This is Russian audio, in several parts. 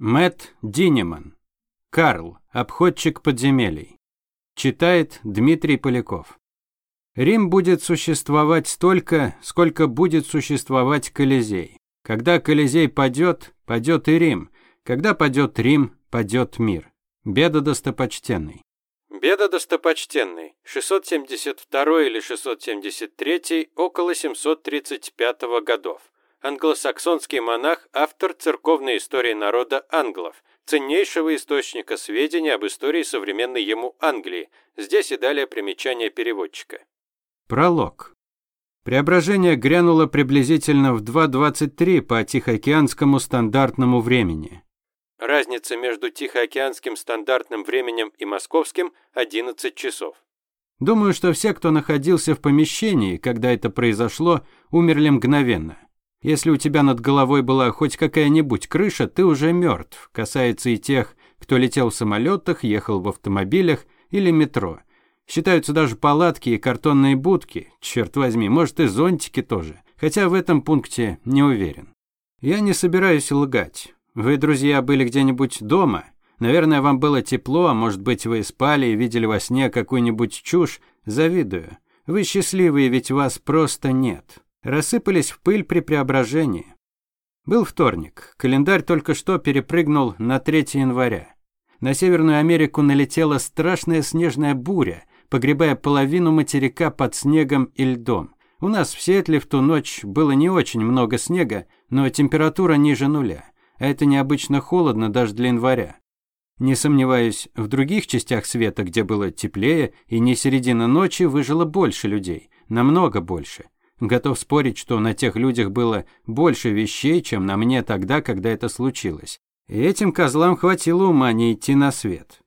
Мэт Динеман. Карл. Обходчик подземелий. Читает Дмитрий Поляков. Рим будет существовать столько, сколько будет существовать Колизей. Когда Колизей падет, падет и Рим. Когда падет Рим, падет мир. Беда достопочтенный. Беда достопочтенный. 672 или 673, около 735 годов англосаксонский монах, автор церковной истории народа англов, ценнейшего источника сведений об истории современной ему Англии. Здесь и далее примечание переводчика. Пролог. Преображение грянуло приблизительно в 2.23 по Тихоокеанскому стандартному времени. Разница между Тихоокеанским стандартным временем и московским – 11 часов. Думаю, что все, кто находился в помещении, когда это произошло, умерли мгновенно. Если у тебя над головой была хоть какая-нибудь крыша, ты уже мертв. Касается и тех, кто летел в самолетах, ехал в автомобилях или метро. Считаются даже палатки и картонные будки. Черт возьми, может и зонтики тоже. Хотя в этом пункте не уверен. Я не собираюсь лгать. Вы, друзья, были где-нибудь дома? Наверное, вам было тепло, а может быть, вы спали и видели во сне какую-нибудь чушь. Завидую. Вы счастливые, ведь вас просто нет рассыпались в пыль при преображении. Был вторник. Календарь только что перепрыгнул на 3 января. На Северную Америку налетела страшная снежная буря, погребая половину материка под снегом и льдом. У нас в Сиэтле в ту ночь было не очень много снега, но температура ниже нуля. А это необычно холодно даже для января. Не сомневаюсь, в других частях света, где было теплее и не середина ночи, выжило больше людей. Намного больше. Готов спорить, что на тех людях было больше вещей, чем на мне тогда, когда это случилось. И этим козлам хватило ума не идти на свет.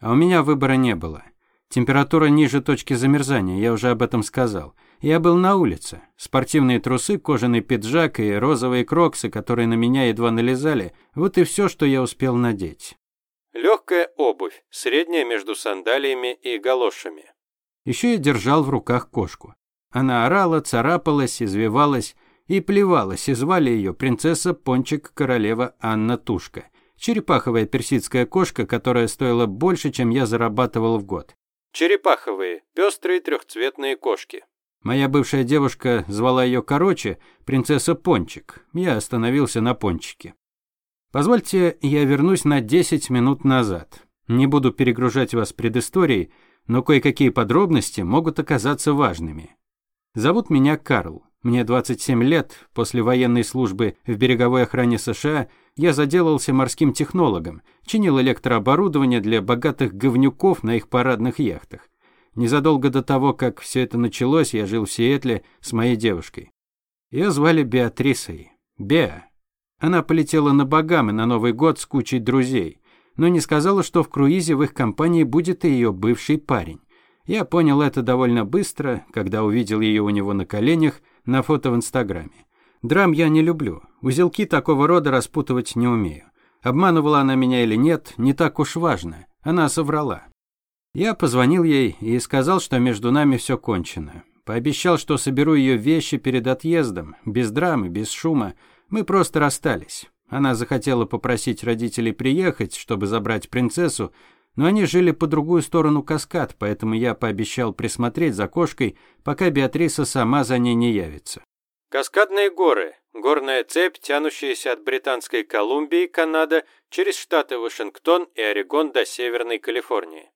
А у меня выбора не было. Температура ниже точки замерзания, я уже об этом сказал. Я был на улице. Спортивные трусы, кожаный пиджак и розовые кроксы, которые на меня едва налезали, вот и все, что я успел надеть. Легкая обувь, средняя между сандалиями и галошами. Еще я держал в руках кошку. Она орала, царапалась, извивалась и плевалась, и звали ее принцесса Пончик Королева Анна Тушка. Черепаховая персидская кошка, которая стоила больше, чем я зарабатывал в год. Черепаховые, пестрые трехцветные кошки. Моя бывшая девушка звала ее короче, принцесса Пончик. Я остановился на Пончике. Позвольте, я вернусь на 10 минут назад. Не буду перегружать вас предысторией, но кое-какие подробности могут оказаться важными. Зовут меня Карл. Мне 27 лет. После военной службы в береговой охране США я заделался морским технологом, чинил электрооборудование для богатых говнюков на их парадных яхтах. Незадолго до того, как все это началось, я жил в Сиэтле с моей девушкой. Ее звали Беатрисой. Беа. Она полетела на Багамы на Новый год с кучей друзей, но не сказала, что в круизе в их компании будет и ее бывший парень. Я понял это довольно быстро, когда увидел ее у него на коленях на фото в Инстаграме. Драм я не люблю. Узелки такого рода распутывать не умею. Обманывала она меня или нет, не так уж важно. Она соврала. Я позвонил ей и сказал, что между нами все кончено. Пообещал, что соберу ее вещи перед отъездом, без драмы, без шума. Мы просто расстались. Она захотела попросить родителей приехать, чтобы забрать принцессу, но они жили по другую сторону каскад, поэтому я пообещал присмотреть за кошкой, пока Беатриса сама за ней не явится. Каскадные горы – горная цепь, тянущаяся от Британской Колумбии, Канада, через штаты Вашингтон и Орегон до Северной Калифорнии.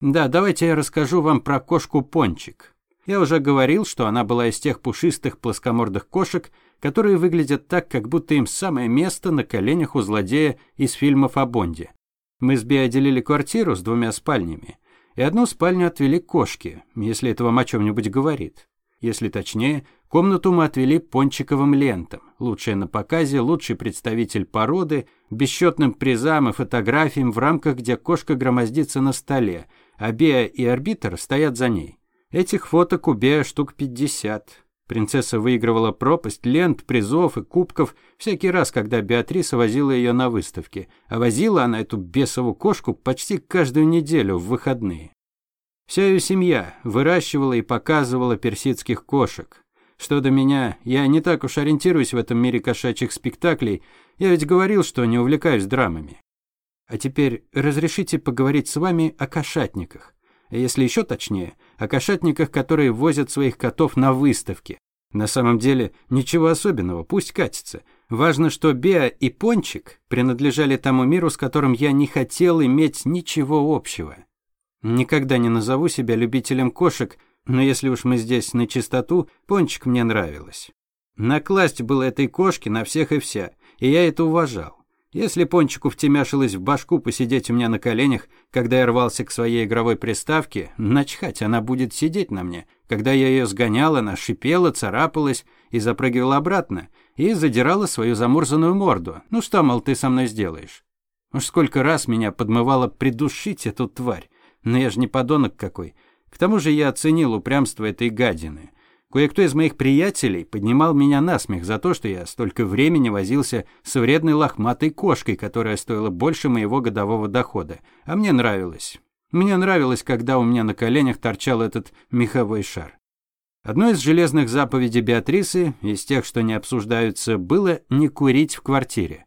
Да, давайте я расскажу вам про кошку Пончик. Я уже говорил, что она была из тех пушистых плоскомордых кошек, которые выглядят так, как будто им самое место на коленях у злодея из фильмов о Бонде. Мы с Би отделили квартиру с двумя спальнями, и одну спальню отвели кошке, если это вам о чем-нибудь говорит. Если точнее, комнату мы отвели пончиковым лентам, лучшая на показе, лучший представитель породы, бесчетным призам и фотографиям в рамках, где кошка громоздится на столе, а Беа и арбитр стоят за ней. Этих фоток у Беа штук 50. Принцесса выигрывала пропасть лент, призов и кубков всякий раз, когда Беатриса возила ее на выставке, а возила она эту бесову кошку почти каждую неделю в выходные. Вся ее семья выращивала и показывала персидских кошек. Что до меня, я не так уж ориентируюсь в этом мире кошачьих спектаклей, Я ведь говорил, что не увлекаюсь драмами. А теперь разрешите поговорить с вами о кошатниках. Если еще точнее, о кошатниках, которые возят своих котов на выставки. На самом деле, ничего особенного, пусть катится. Важно, что Беа и Пончик принадлежали тому миру, с которым я не хотел иметь ничего общего. Никогда не назову себя любителем кошек, но если уж мы здесь на чистоту, Пончик мне нравилась. Накласть было этой кошке на всех и вся, и я это уважал. Если Пончику втемяшилось в башку посидеть у меня на коленях, когда я рвался к своей игровой приставке, начхать, она будет сидеть на мне. Когда я ее сгонял, она шипела, царапалась и запрыгивала обратно, и задирала свою замурзанную морду. Ну что, мол, ты со мной сделаешь? Уж сколько раз меня подмывало придушить эту тварь. Но я же не подонок какой. К тому же я оценил упрямство этой гадины. Кое-кто из моих приятелей поднимал меня на смех за то, что я столько времени возился с вредной лохматой кошкой, которая стоила больше моего годового дохода. А мне нравилось. Мне нравилось, когда у меня на коленях торчал этот меховой шар. Одной из железных заповедей Беатрисы, из тех, что не обсуждаются, было не курить в квартире.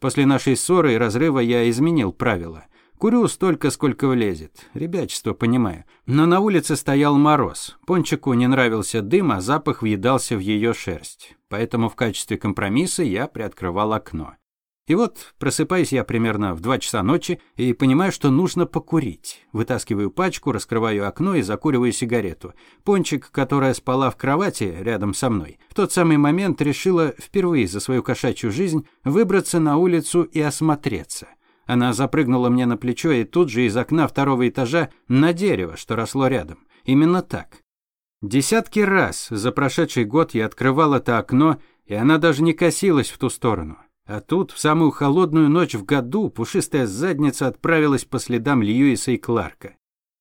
После нашей ссоры и разрыва я изменил правила. Курю столько, сколько влезет. Ребячество, понимаю. Но на улице стоял мороз. Пончику не нравился дым, а запах въедался в ее шерсть. Поэтому в качестве компромисса я приоткрывал окно. И вот просыпаюсь я примерно в 2 часа ночи и понимаю, что нужно покурить. Вытаскиваю пачку, раскрываю окно и закуриваю сигарету. Пончик, которая спала в кровати рядом со мной, в тот самый момент решила впервые за свою кошачью жизнь выбраться на улицу и осмотреться. Она запрыгнула мне на плечо и тут же из окна второго этажа на дерево, что росло рядом. Именно так. Десятки раз за прошедший год я открывал это окно, и она даже не косилась в ту сторону. А тут, в самую холодную ночь в году, пушистая задница отправилась по следам Льюиса и Кларка.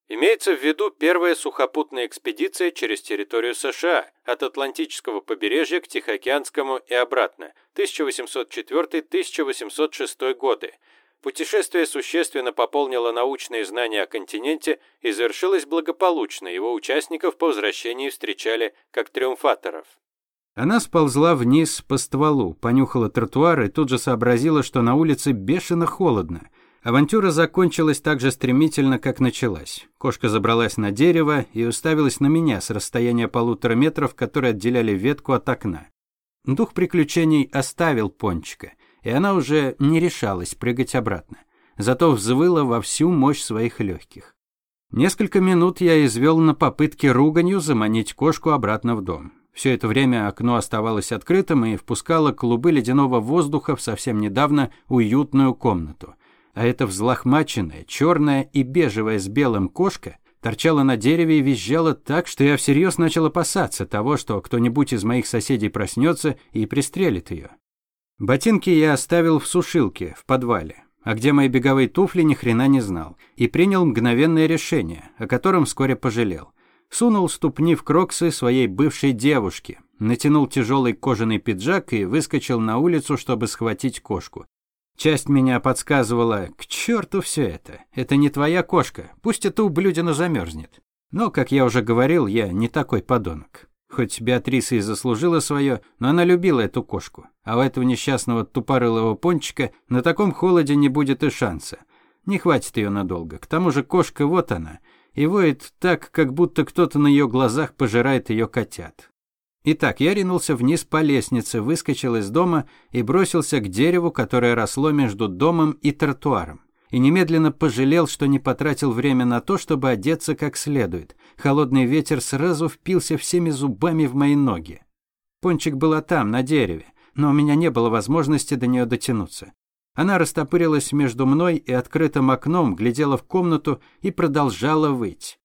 Имеется в виду первая сухопутная экспедиция через территорию США от Атлантического побережья к Тихоокеанскому и обратно, 1804-1806 годы, Путешествие существенно пополнило научные знания о континенте и завершилось благополучно. Его участников по возвращении встречали как триумфаторов. Она сползла вниз по стволу, понюхала тротуар и тут же сообразила, что на улице бешено холодно. Авантюра закончилась так же стремительно, как началась. Кошка забралась на дерево и уставилась на меня с расстояния полутора метров, которые отделяли ветку от окна. Дух приключений оставил Пончика и она уже не решалась прыгать обратно. Зато взвыла во всю мощь своих легких. Несколько минут я извел на попытке руганью заманить кошку обратно в дом. Все это время окно оставалось открытым и впускало клубы ледяного воздуха в совсем недавно уютную комнату. А эта взлохмаченная, черная и бежевая с белым кошка торчала на дереве и визжала так, что я всерьез начал опасаться того, что кто-нибудь из моих соседей проснется и пристрелит ее. Ботинки я оставил в сушилке, в подвале, а где мои беговые туфли ни хрена не знал, и принял мгновенное решение, о котором вскоре пожалел. Сунул ступни в кроксы своей бывшей девушки, натянул тяжелый кожаный пиджак и выскочил на улицу, чтобы схватить кошку. Часть меня подсказывала, к черту все это, это не твоя кошка, пусть эта ублюдина замерзнет. Но, как я уже говорил, я не такой подонок. Хоть Беатриса и заслужила свое, но она любила эту кошку. А у этого несчастного тупорылого пончика на таком холоде не будет и шанса. Не хватит ее надолго. К тому же кошка вот она. И воет так, как будто кто-то на ее глазах пожирает ее котят. Итак, я ринулся вниз по лестнице, выскочил из дома и бросился к дереву, которое росло между домом и тротуаром и немедленно пожалел, что не потратил время на то, чтобы одеться как следует. Холодный ветер сразу впился всеми зубами в мои ноги. Пончик была там, на дереве, но у меня не было возможности до нее дотянуться. Она растопырилась между мной и открытым окном, глядела в комнату и продолжала выть.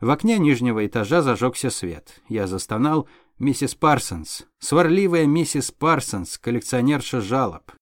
В окне нижнего этажа зажегся свет. Я застонал. Миссис Парсонс, сварливая миссис Парсонс, коллекционерша жалоб.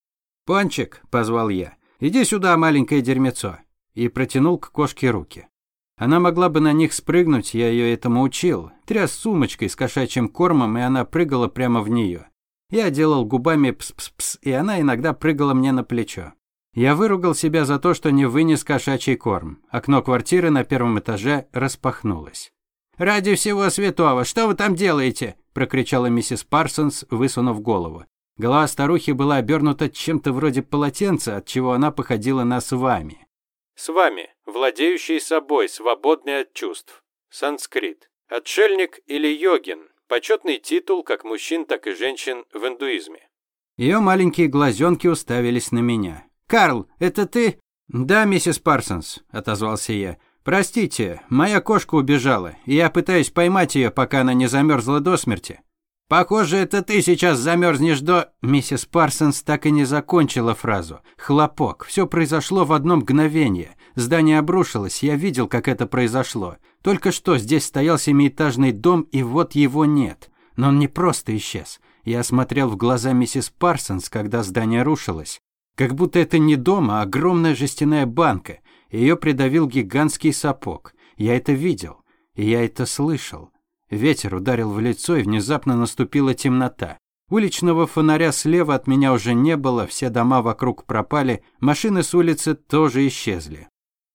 «Пончик», — позвал я, «Иди сюда, маленькое дерьмецо!» и протянул к кошке руки. Она могла бы на них спрыгнуть, я ее этому учил. Тряс сумочкой с кошачьим кормом, и она прыгала прямо в нее. Я делал губами пс-пс-пс, и она иногда прыгала мне на плечо. Я выругал себя за то, что не вынес кошачий корм. Окно квартиры на первом этаже распахнулось. «Ради всего святого, что вы там делаете?» – прокричала миссис Парсонс, высунув голову. Голова старухи была обернута чем-то вроде полотенца, от чего она походила на свами. Свами, владеющий собой, свободный от чувств. Санскрит. Отшельник или йогин. Почетный титул как мужчин, так и женщин в индуизме. Ее маленькие глазенки уставились на меня. «Карл, это ты?» «Да, миссис Парсонс», – отозвался я. «Простите, моя кошка убежала, и я пытаюсь поймать ее, пока она не замерзла до смерти». «Похоже, это ты сейчас замерзнешь до...» Миссис Парсонс так и не закончила фразу. Хлопок. Все произошло в одно мгновение. Здание обрушилось, я видел, как это произошло. Только что здесь стоял семиэтажный дом, и вот его нет. Но он не просто исчез. Я смотрел в глаза миссис Парсонс, когда здание рушилось. Как будто это не дом, а огромная жестяная банка. Ее придавил гигантский сапог. Я это видел. И я это слышал. Ветер ударил в лицо, и внезапно наступила темнота. Уличного фонаря слева от меня уже не было, все дома вокруг пропали, машины с улицы тоже исчезли.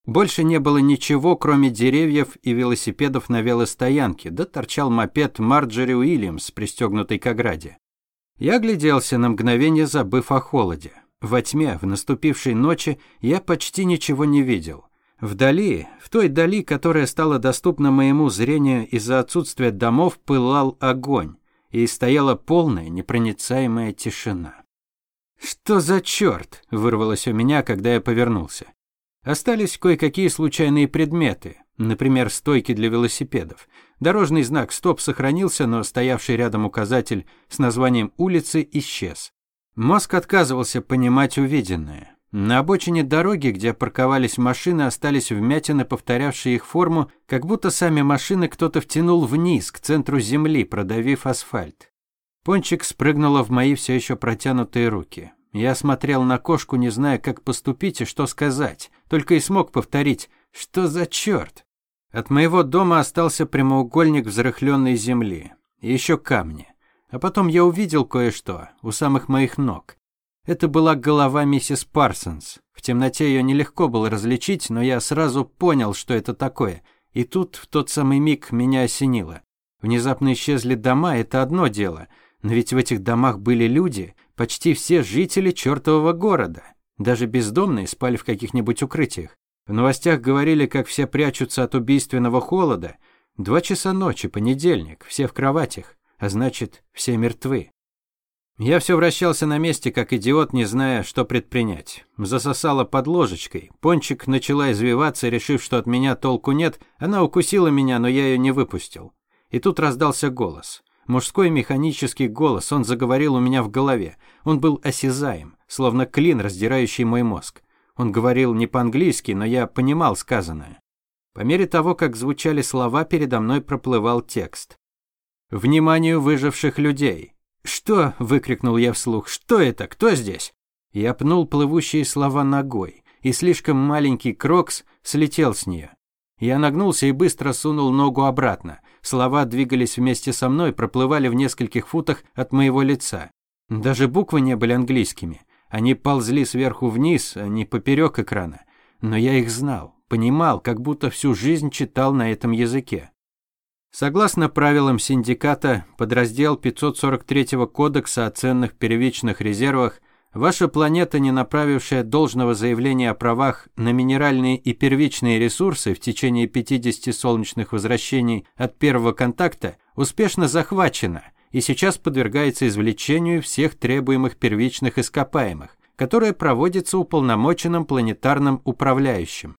Больше не было ничего, кроме деревьев и велосипедов на велостоянке, да торчал мопед Марджери Уильямс, пристегнутый к ограде. Я гляделся на мгновение, забыв о холоде. Во тьме, в наступившей ночи, я почти ничего не видел. Вдали, в той дали, которая стала доступна моему зрению из-за отсутствия домов, пылал огонь, и стояла полная непроницаемая тишина. «Что за черт?» – вырвалось у меня, когда я повернулся. Остались кое-какие случайные предметы, например, стойки для велосипедов. Дорожный знак «Стоп» сохранился, но стоявший рядом указатель с названием улицы исчез. Мозг отказывался понимать увиденное. На обочине дороги, где парковались машины, остались вмятины, повторявшие их форму, как будто сами машины кто-то втянул вниз, к центру земли, продавив асфальт. Пончик спрыгнула в мои все еще протянутые руки. Я смотрел на кошку, не зная, как поступить и что сказать, только и смог повторить «Что за черт?». От моего дома остался прямоугольник взрыхленной земли. И еще камни. А потом я увидел кое-что у самых моих ног. Это была голова миссис Парсонс. В темноте ее нелегко было различить, но я сразу понял, что это такое. И тут, в тот самый миг, меня осенило. Внезапно исчезли дома, это одно дело. Но ведь в этих домах были люди, почти все жители чертового города. Даже бездомные спали в каких-нибудь укрытиях. В новостях говорили, как все прячутся от убийственного холода. Два часа ночи, понедельник, все в кроватях, а значит, все мертвы. Я все вращался на месте, как идиот, не зная, что предпринять. Засосала под ложечкой. Пончик начала извиваться, решив, что от меня толку нет. Она укусила меня, но я ее не выпустил. И тут раздался голос. Мужской механический голос, он заговорил у меня в голове. Он был осязаем, словно клин, раздирающий мой мозг. Он говорил не по-английски, но я понимал сказанное. По мере того, как звучали слова, передо мной проплывал текст. «Вниманию выживших людей!» «Что?» – выкрикнул я вслух. «Что это? Кто здесь?» Я пнул плывущие слова ногой, и слишком маленький крокс слетел с нее. Я нагнулся и быстро сунул ногу обратно. Слова двигались вместе со мной, проплывали в нескольких футах от моего лица. Даже буквы не были английскими. Они ползли сверху вниз, а не поперек экрана. Но я их знал, понимал, как будто всю жизнь читал на этом языке. Согласно правилам синдиката, подраздел 543 Кодекса о ценных первичных резервах Ваша планета, не направившая должного заявления о правах на минеральные и первичные ресурсы в течение 50 солнечных возвращений от первого контакта, успешно захвачена и сейчас подвергается извлечению всех требуемых первичных ископаемых, которое проводится уполномоченным планетарным управляющим.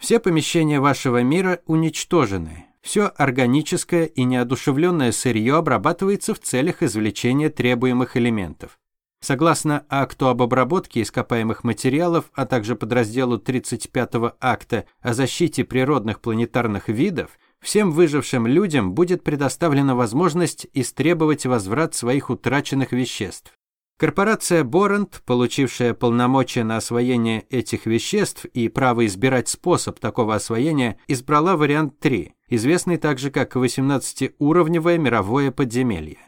Все помещения вашего мира уничтожены. Все органическое и неодушевленное сырье обрабатывается в целях извлечения требуемых элементов. Согласно акту об обработке ископаемых материалов, а также подразделу 35-го акта о защите природных планетарных видов, всем выжившим людям будет предоставлена возможность истребовать возврат своих утраченных веществ. Корпорация Борант, получившая полномочия на освоение этих веществ и право избирать способ такого освоения, избрала вариант 3, известный также как 18-уровневое мировое подземелье.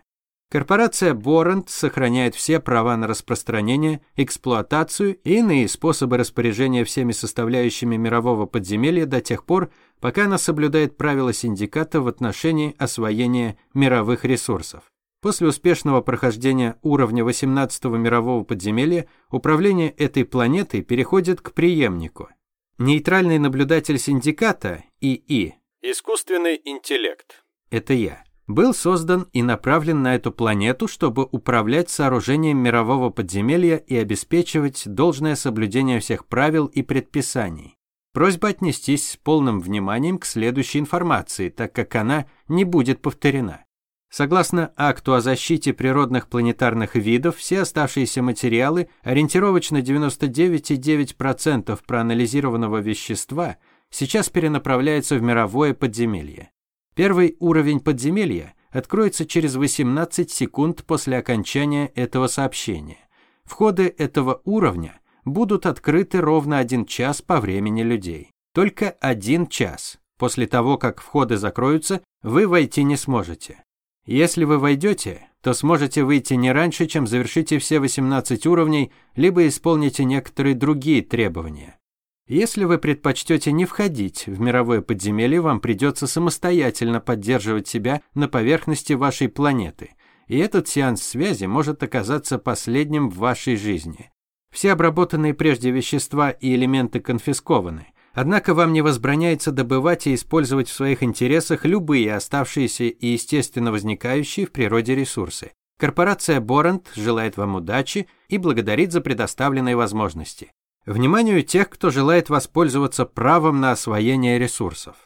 Корпорация Борент сохраняет все права на распространение, эксплуатацию и иные способы распоряжения всеми составляющими мирового подземелья до тех пор, пока она соблюдает правила синдиката в отношении освоения мировых ресурсов. После успешного прохождения уровня 18-го мирового подземелья управление этой планетой переходит к преемнику. Нейтральный наблюдатель синдиката ИИ Искусственный интеллект. это я, был создан и направлен на эту планету, чтобы управлять сооружением мирового подземелья и обеспечивать должное соблюдение всех правил и предписаний. Просьба отнестись с полным вниманием к следующей информации, так как она не будет повторена. Согласно акту о защите природных планетарных видов, все оставшиеся материалы, ориентировочно 99,9% проанализированного вещества, сейчас перенаправляются в мировое подземелье. Первый уровень подземелья откроется через 18 секунд после окончания этого сообщения. Входы этого уровня будут открыты ровно один час по времени людей. Только один час. После того, как входы закроются, вы войти не сможете. Если вы войдете, то сможете выйти не раньше, чем завершите все 18 уровней, либо исполните некоторые другие требования. Если вы предпочтете не входить в мировое подземелье, вам придется самостоятельно поддерживать себя на поверхности вашей планеты, и этот сеанс связи может оказаться последним в вашей жизни. Все обработанные прежде вещества и элементы конфискованы, однако вам не возбраняется добывать и использовать в своих интересах любые оставшиеся и естественно возникающие в природе ресурсы. Корпорация Борант желает вам удачи и благодарит за предоставленные возможности. Вниманию тех, кто желает воспользоваться правом на освоение ресурсов.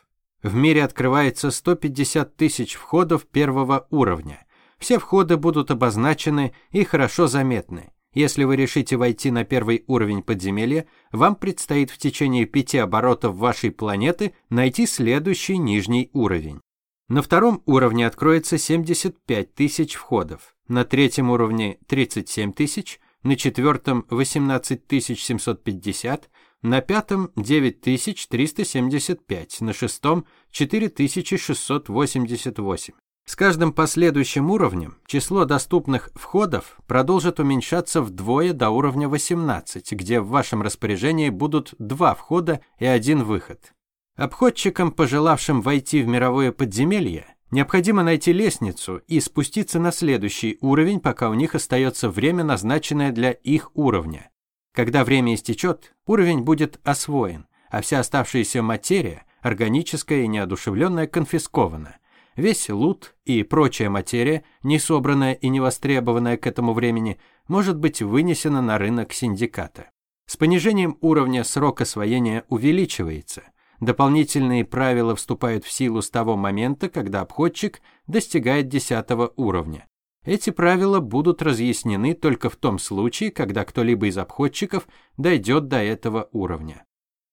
В мире открывается 150 тысяч входов первого уровня. Все входы будут обозначены и хорошо заметны. Если вы решите войти на первый уровень подземелья, вам предстоит в течение пяти оборотов вашей планеты найти следующий нижний уровень. На втором уровне откроется 75 тысяч входов, на третьем уровне 37 тысяч, на четвертом 18750, на пятом 9375, на шестом 4688. С каждым последующим уровнем число доступных входов продолжит уменьшаться вдвое до уровня 18, где в вашем распоряжении будут два входа и один выход. Обходчикам, пожелавшим войти в мировое подземелье, Необходимо найти лестницу и спуститься на следующий уровень, пока у них остается время, назначенное для их уровня. Когда время истечет, уровень будет освоен, а вся оставшаяся материя, органическая и неодушевленная, конфискована. Весь лут и прочая материя, не собранная и не востребованная к этому времени, может быть вынесена на рынок синдиката. С понижением уровня срок освоения увеличивается. Дополнительные правила вступают в силу с того момента, когда обходчик достигает 10 уровня. Эти правила будут разъяснены только в том случае, когда кто-либо из обходчиков дойдет до этого уровня.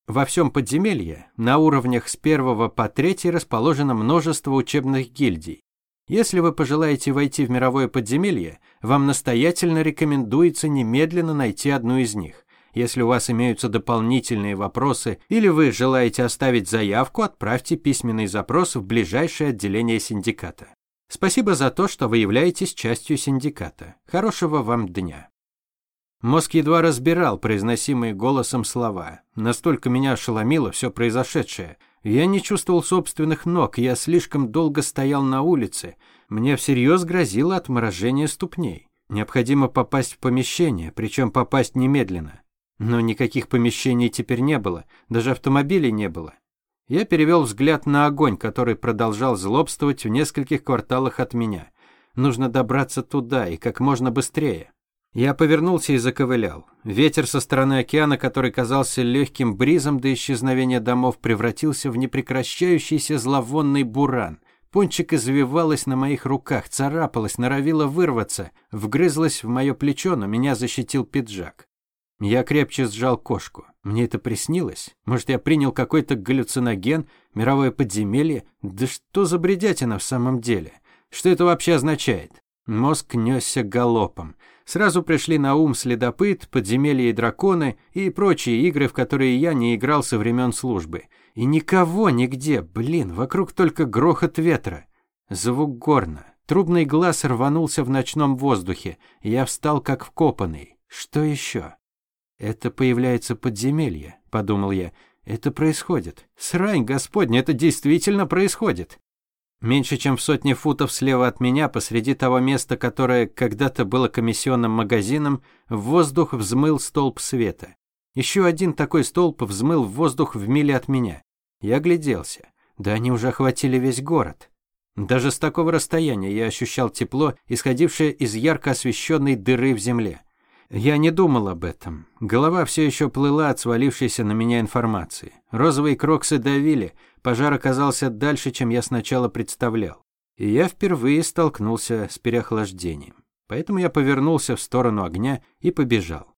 Во всем подземелье на уровнях с 1 по 3 расположено множество учебных гильдий. Если вы пожелаете войти в мировое подземелье, вам настоятельно рекомендуется немедленно найти одну из них. Если у вас имеются дополнительные вопросы или вы желаете оставить заявку, отправьте письменный запрос в ближайшее отделение синдиката. Спасибо за то, что вы являетесь частью синдиката. Хорошего вам дня. Мозг едва разбирал произносимые голосом слова. Настолько меня ошеломило все произошедшее. Я не чувствовал собственных ног, я слишком долго стоял на улице. Мне всерьез грозило отморожение ступней. Необходимо попасть в помещение, причем попасть немедленно. Но никаких помещений теперь не было, даже автомобилей не было. Я перевел взгляд на огонь, который продолжал злобствовать в нескольких кварталах от меня. Нужно добраться туда и как можно быстрее. Я повернулся и заковылял. Ветер со стороны океана, который казался легким бризом до исчезновения домов, превратился в непрекращающийся зловонный буран. Пончик извивалась на моих руках, царапалась, норовила вырваться, вгрызлась в мое плечо, но меня защитил пиджак. Я крепче сжал кошку. Мне это приснилось? Может, я принял какой-то галлюциноген, мировое подземелье? Да что за бредятина в самом деле? Что это вообще означает? Мозг несся галопом. Сразу пришли на ум следопыт, подземелья и драконы и прочие игры, в которые я не играл со времен службы. И никого нигде, блин, вокруг только грохот ветра. Звук горна. Трубный глаз рванулся в ночном воздухе. Я встал как вкопанный. Что еще? «Это появляется подземелье», — подумал я. «Это происходит. Срань, Господня, это действительно происходит». Меньше чем в сотне футов слева от меня, посреди того места, которое когда-то было комиссионным магазином, в воздух взмыл столб света. Еще один такой столб взмыл в воздух в миле от меня. Я огляделся. Да они уже охватили весь город. Даже с такого расстояния я ощущал тепло, исходившее из ярко освещенной дыры в земле. Я не думал об этом. Голова все еще плыла от свалившейся на меня информации. Розовые кроксы давили, пожар оказался дальше, чем я сначала представлял. И я впервые столкнулся с переохлаждением. Поэтому я повернулся в сторону огня и побежал.